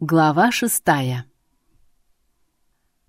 Глава шестая.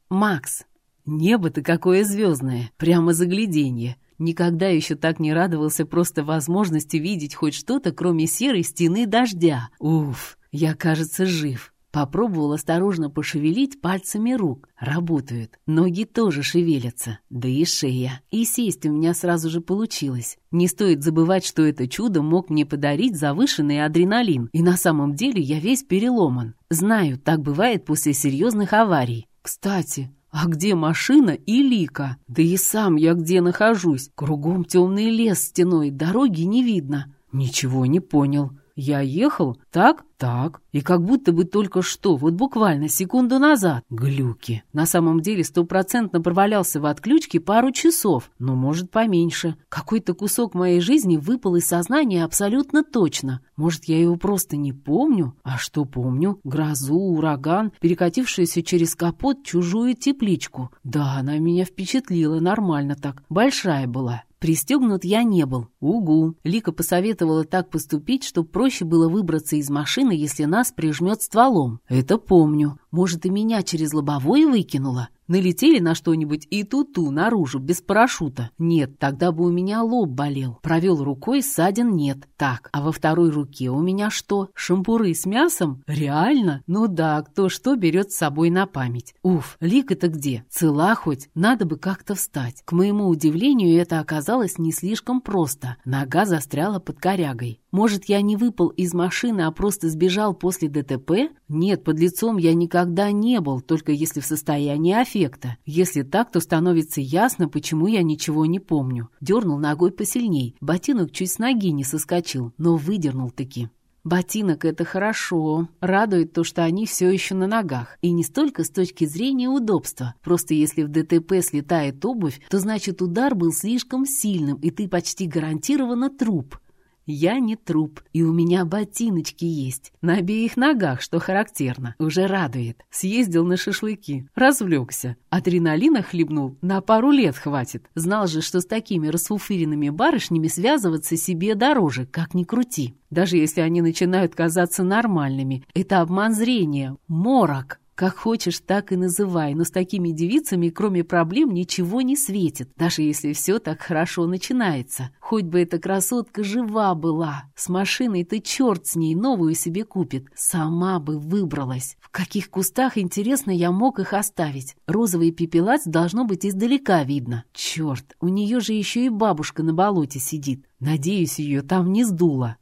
Макс, небо-то какое звездное, прямо загляденье. Никогда еще так не радовался просто возможности видеть хоть что-то, кроме серой стены дождя. Уф, я, кажется, жив. Попробовал осторожно пошевелить пальцами рук. Работают. Ноги тоже шевелятся. Да и шея. И сесть у меня сразу же получилось. Не стоит забывать, что это чудо мог мне подарить завышенный адреналин. И на самом деле я весь переломан. Знаю, так бывает после серьезных аварий. Кстати, а где машина и Лика? Да и сам я где нахожусь? Кругом темный лес стеной, дороги не видно. Ничего не понял. Я ехал? Так? Так. И как будто бы только что, вот буквально секунду назад. Глюки. На самом деле стопроцентно провалялся в отключке пару часов, но может поменьше. Какой-то кусок моей жизни выпал из сознания абсолютно точно. Может, я его просто не помню? А что помню? Грозу, ураган, перекатившуюся через капот чужую тепличку. Да, она меня впечатлила нормально так. Большая была. Пристегнут я не был. Угу. Лика посоветовала так поступить, чтобы проще было выбраться из машины, если нас прижмет стволом. Это помню. Может, и меня через лобовое выкинуло? Налетели на что-нибудь и ту-ту наружу, без парашюта. Нет, тогда бы у меня лоб болел. Провел рукой, ссадин нет. Так, а во второй руке у меня что? Шампуры с мясом? Реально? Ну да, кто что берет с собой на память. Уф, Лика-то где? Цела хоть? Надо бы как-то встать. К моему удивлению, это оказалось не слишком просто. Нога застряла под корягой. Может, я не выпал из машины, а просто сбежал после ДТП? Нет, под лицом я никогда не был, только если в состоянии аффекта. Если так, то становится ясно, почему я ничего не помню. Дернул ногой посильней. Ботинок чуть с ноги не соскочил, но выдернул-таки. Ботинок — это хорошо. Радует то, что они все еще на ногах. И не столько с точки зрения удобства. Просто если в ДТП слетает обувь, то значит удар был слишком сильным, и ты почти гарантированно труп. Я не труп, и у меня ботиночки есть. На обеих ногах, что характерно. Уже радует. Съездил на шашлыки. Развлекся. Адреналина хлебнул. На пару лет хватит. Знал же, что с такими расфуфыренными барышнями связываться себе дороже, как ни крути. Даже если они начинают казаться нормальными. Это обман зрения. Морок. Как хочешь, так и называй, но с такими девицами, кроме проблем, ничего не светит, даже если все так хорошо начинается. Хоть бы эта красотка жива была. С машиной-то черт с ней новую себе купит. Сама бы выбралась. В каких кустах, интересно, я мог их оставить? Розовый пепелац должно быть издалека видно. Черт, у нее же еще и бабушка на болоте сидит. Надеюсь, ее там не сдуло.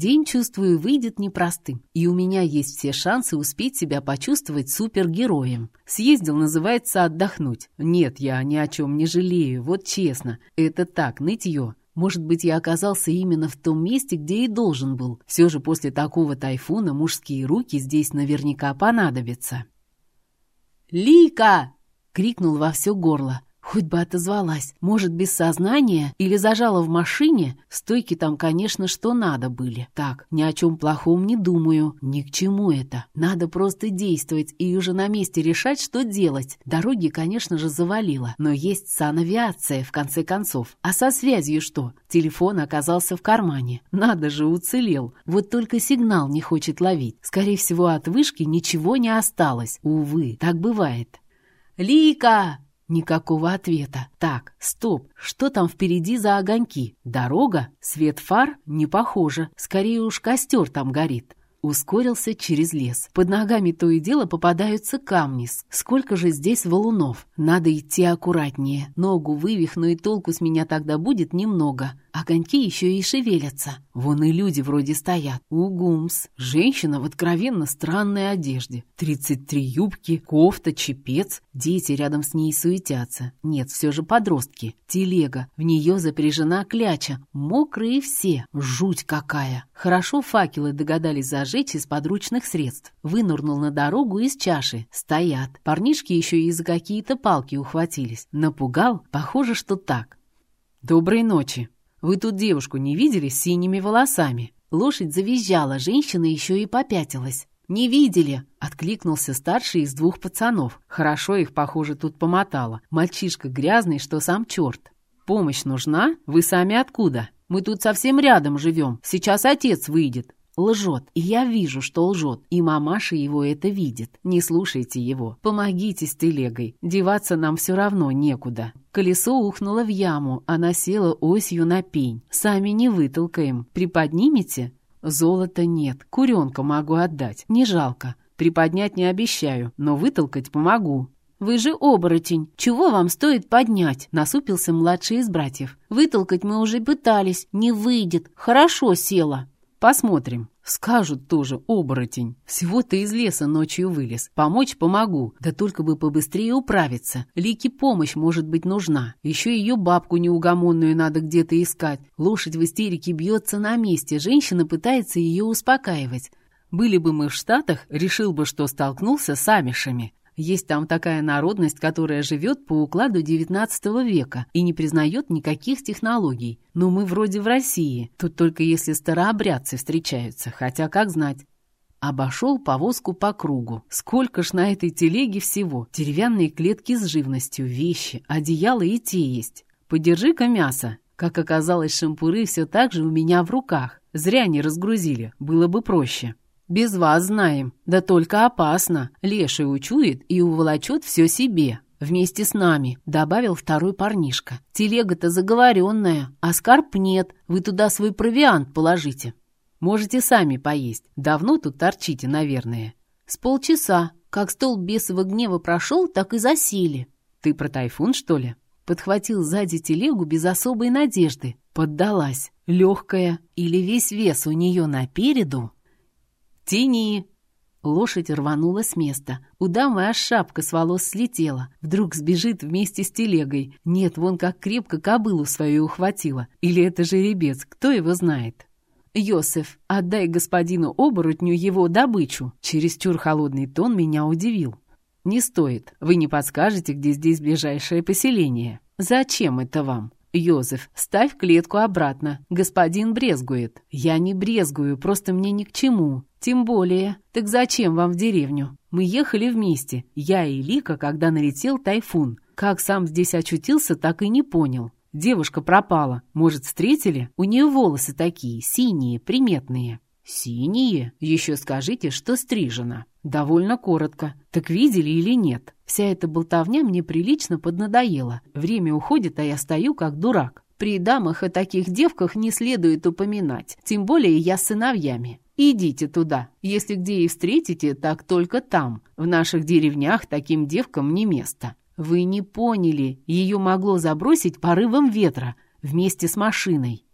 День, чувствую, выйдет непростым, и у меня есть все шансы успеть себя почувствовать супергероем. Съездил, называется, отдохнуть. Нет, я ни о чем не жалею, вот честно. Это так, нытье. Может быть, я оказался именно в том месте, где и должен был. Все же после такого тайфуна мужские руки здесь наверняка понадобятся. «Лика!» — крикнул во все горло. Хоть бы отозвалась. Может, без сознания или зажала в машине? Стойки там, конечно, что надо были. Так, ни о чем плохом не думаю. Ни к чему это. Надо просто действовать и уже на месте решать, что делать. Дороги, конечно же, завалило. Но есть санавиация, в конце концов. А со связью что? Телефон оказался в кармане. Надо же, уцелел. Вот только сигнал не хочет ловить. Скорее всего, от вышки ничего не осталось. Увы, так бывает. «Лика!» Никакого ответа. Так, стоп, что там впереди за огоньки? Дорога? Свет фар? Не похоже. Скорее уж костер там горит. Ускорился через лес. Под ногами то и дело попадаются камни. Сколько же здесь валунов? Надо идти аккуратнее. Ногу вывихну, и толку с меня тогда будет немного. Огоньки еще и шевелятся. Вон и люди вроде стоят. Угумс. Женщина в откровенно странной одежде. Тридцать три юбки, кофта, чепец. Дети рядом с ней суетятся. Нет, все же подростки. Телега. В нее запряжена кляча. Мокрые все. Жуть какая. Хорошо факелы догадались зажечь из подручных средств. Вынурнул на дорогу из чаши. Стоят. Парнишки еще и за какие-то палки ухватились. Напугал? Похоже, что так. «Доброй ночи!» Вы тут девушку не видели с синими волосами?» Лошадь завизжала, женщина еще и попятилась. «Не видели!» — откликнулся старший из двух пацанов. Хорошо их, похоже, тут помотало. Мальчишка грязный, что сам черт. «Помощь нужна? Вы сами откуда? Мы тут совсем рядом живем. Сейчас отец выйдет». Лжет, и я вижу, что лжет, и мамаша его это видит. Не слушайте его, помогите с телегой, деваться нам все равно некуда. Колесо ухнуло в яму, она села осью на пень. Сами не вытолкаем. Приподнимете? Золота нет, куренка могу отдать, не жалко. Приподнять не обещаю, но вытолкать помогу. «Вы же оборотень! Чего вам стоит поднять?» — насупился младший из братьев. «Вытолкать мы уже пытались. Не выйдет. Хорошо села». «Посмотрим. Скажут тоже, оборотень. Всего-то из леса ночью вылез. Помочь помогу, да только бы побыстрее управиться. Лике помощь может быть нужна. Еще ее бабку неугомонную надо где-то искать. Лошадь в истерике бьется на месте, женщина пытается ее успокаивать. Были бы мы в Штатах, решил бы, что столкнулся с амишами. Есть там такая народность, которая живет по укладу XIX века и не признает никаких технологий. Но мы вроде в России, тут только если старообрядцы встречаются, хотя как знать. Обошел повозку по кругу. Сколько ж на этой телеге всего. Деревянные клетки с живностью, вещи, одеяло и те есть. Подержи-ка мясо. Как оказалось, шампуры все так же у меня в руках. Зря не разгрузили, было бы проще. «Без вас знаем. Да только опасно. Леший учует и уволочет все себе. Вместе с нами», — добавил второй парнишка. «Телега-то заговоренная, а скарб нет. Вы туда свой провиант положите. Можете сами поесть. Давно тут торчите, наверное». «С полчаса. Как стол бесового гнева прошел, так и засели». «Ты про тайфун, что ли?» Подхватил сзади телегу без особой надежды. Поддалась. Легкая. Или весь вес у нее напереду «Тяни!» Лошадь рванула с места. У дамы аж шапка с волос слетела. Вдруг сбежит вместе с телегой. Нет, вон как крепко кобылу свою ухватила. Или это жеребец, кто его знает. «Йосеф, отдай господину оборотню его добычу!» Чересчур холодный тон меня удивил. «Не стоит. Вы не подскажете, где здесь ближайшее поселение. Зачем это вам?» «Йозеф, ставь клетку обратно. Господин брезгует». «Я не брезгую, просто мне ни к чему. Тем более. Так зачем вам в деревню? Мы ехали вместе, я и Лика, когда налетел тайфун. Как сам здесь очутился, так и не понял. Девушка пропала. Может, встретили? У нее волосы такие, синие, приметные». «Синие? Еще скажите, что стрижено». «Довольно коротко. Так видели или нет?» Вся эта болтовня мне прилично поднадоела. Время уходит, а я стою как дурак. При дамах и таких девках не следует упоминать, тем более я с сыновьями. Идите туда. Если где и встретите, так только там. В наших деревнях таким девкам не место. Вы не поняли, ее могло забросить порывом ветра вместе с машиной.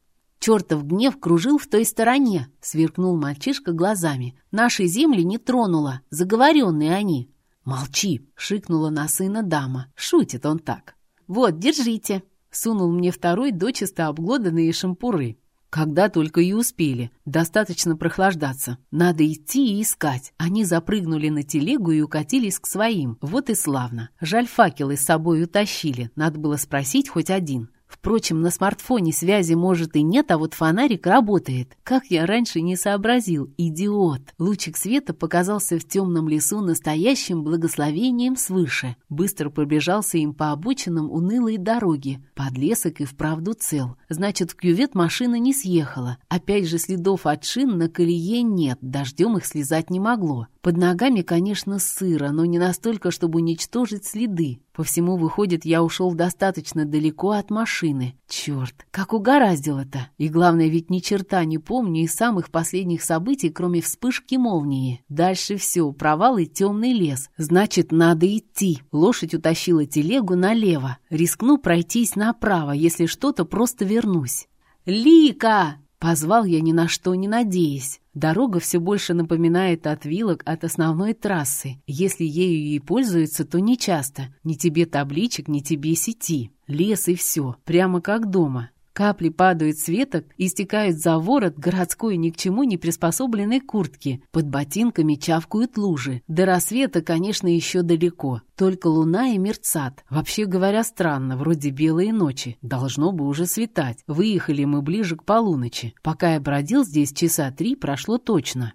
Чертов гнев кружил в той стороне, сверкнул мальчишка глазами. Наши земли не тронула, заговоренные они. «Молчи!» — шикнула на сына дама. Шутит он так. «Вот, держите!» — сунул мне второй дочисто обглоданные шампуры. Когда только и успели. Достаточно прохлаждаться. Надо идти и искать. Они запрыгнули на телегу и укатились к своим. Вот и славно. Жаль, факелы с собой утащили. Надо было спросить хоть один. Впрочем, на смартфоне связи может и нет, а вот фонарик работает. Как я раньше не сообразил, идиот. Лучик света показался в темном лесу настоящим благословением свыше. Быстро пробежался им по обочинам унылой дороги. Подлесок и вправду цел. Значит, в кювет машина не съехала. Опять же, следов от шин на колее нет, дождем их слезать не могло. Под ногами, конечно, сыро, но не настолько, чтобы уничтожить следы. По всему, выходит, я ушел достаточно далеко от машины. Черт, как угораздило-то. И главное, ведь ни черта не помню из самых последних событий, кроме вспышки молнии. Дальше все, провал и темный лес. Значит, надо идти. Лошадь утащила телегу налево. Рискну пройтись направо, если что-то просто вернусь. «Лика!» Позвал я ни на что не надеясь. Дорога все больше напоминает отвилок от основной трассы. Если ею и пользуются, то не часто. Ни тебе табличек, ни тебе сети. Лес и все, прямо как дома. Капли падают с веток и стекают за ворот городской ни к чему не приспособленной куртки. Под ботинками чавкают лужи. До рассвета, конечно, еще далеко. Только луна и мерцат. Вообще говоря, странно, вроде белые ночи. Должно бы уже светать. Выехали мы ближе к полуночи. Пока я бродил здесь часа три, прошло точно.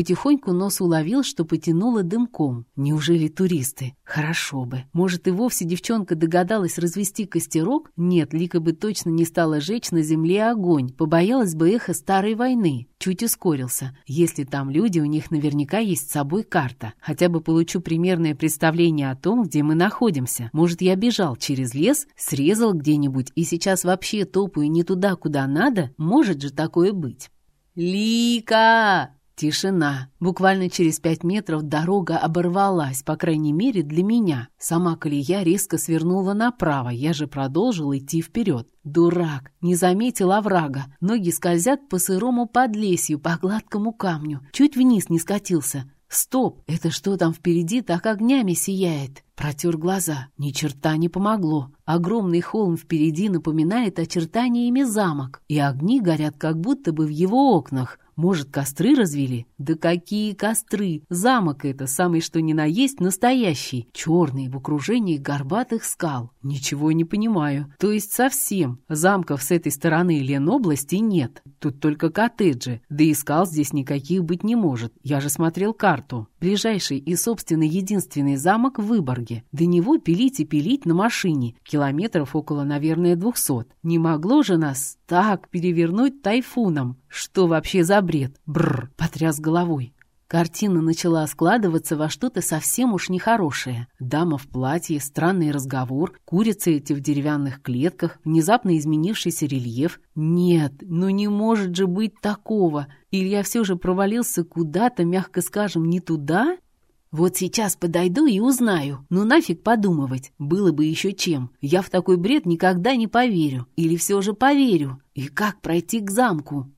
Потихоньку нос уловил, что потянуло дымком. Неужели туристы? Хорошо бы. Может, и вовсе девчонка догадалась развести костерок? Нет, Лика бы точно не стала жечь на земле огонь. Побоялась бы эхо старой войны. Чуть ускорился. Если там люди, у них наверняка есть с собой карта. Хотя бы получу примерное представление о том, где мы находимся. Может, я бежал через лес, срезал где-нибудь и сейчас вообще топаю не туда, куда надо? Может же такое быть? «Лика!» Тишина. Буквально через пять метров дорога оборвалась, по крайней мере для меня. Сама колея резко свернула направо, я же продолжил идти вперед. Дурак, не заметил оврага. Ноги скользят по сырому подлесью, по гладкому камню. Чуть вниз не скатился. Стоп, это что там впереди так огнями сияет? Протер глаза. Ни черта не помогло. Огромный холм впереди напоминает очертаниями замок, и огни горят как будто бы в его окнах. Может, костры развели? Да какие костры! Замок это, самый что ни на есть, настоящий. Черный, в окружении горбатых скал. Ничего не понимаю. То есть совсем. Замков с этой стороны Ленобласти нет. Тут только коттеджи. Да и скал здесь никаких быть не может. Я же смотрел карту. Ближайший и, собственно, единственный замок в Выборге. До него пилить и пилить на машине. Километров около, наверное, двухсот. Не могло же нас так перевернуть тайфуном. Что вообще за бред? Бррр, потряс головой. Картина начала складываться во что-то совсем уж нехорошее. Дама в платье, странный разговор, курицы эти в деревянных клетках, внезапно изменившийся рельеф. Нет, ну не может же быть такого. Или я все же провалился куда-то, мягко скажем, не туда? Вот сейчас подойду и узнаю. Ну нафиг подумывать. Было бы еще чем. Я в такой бред никогда не поверю. Или все же поверю. И как пройти к замку?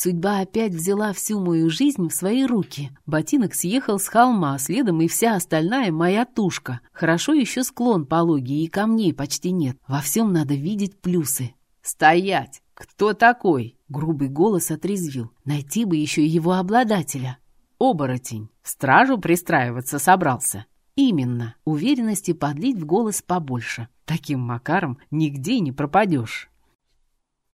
Судьба опять взяла всю мою жизнь в свои руки. Ботинок съехал с холма, следом и вся остальная моя тушка. Хорошо еще склон пологий и камней почти нет. Во всем надо видеть плюсы. «Стоять! Кто такой?» Грубый голос отрезвил. Найти бы еще его обладателя. «Оборотень! Стражу пристраиваться собрался!» «Именно. Уверенности подлить в голос побольше. Таким макаром нигде не пропадешь».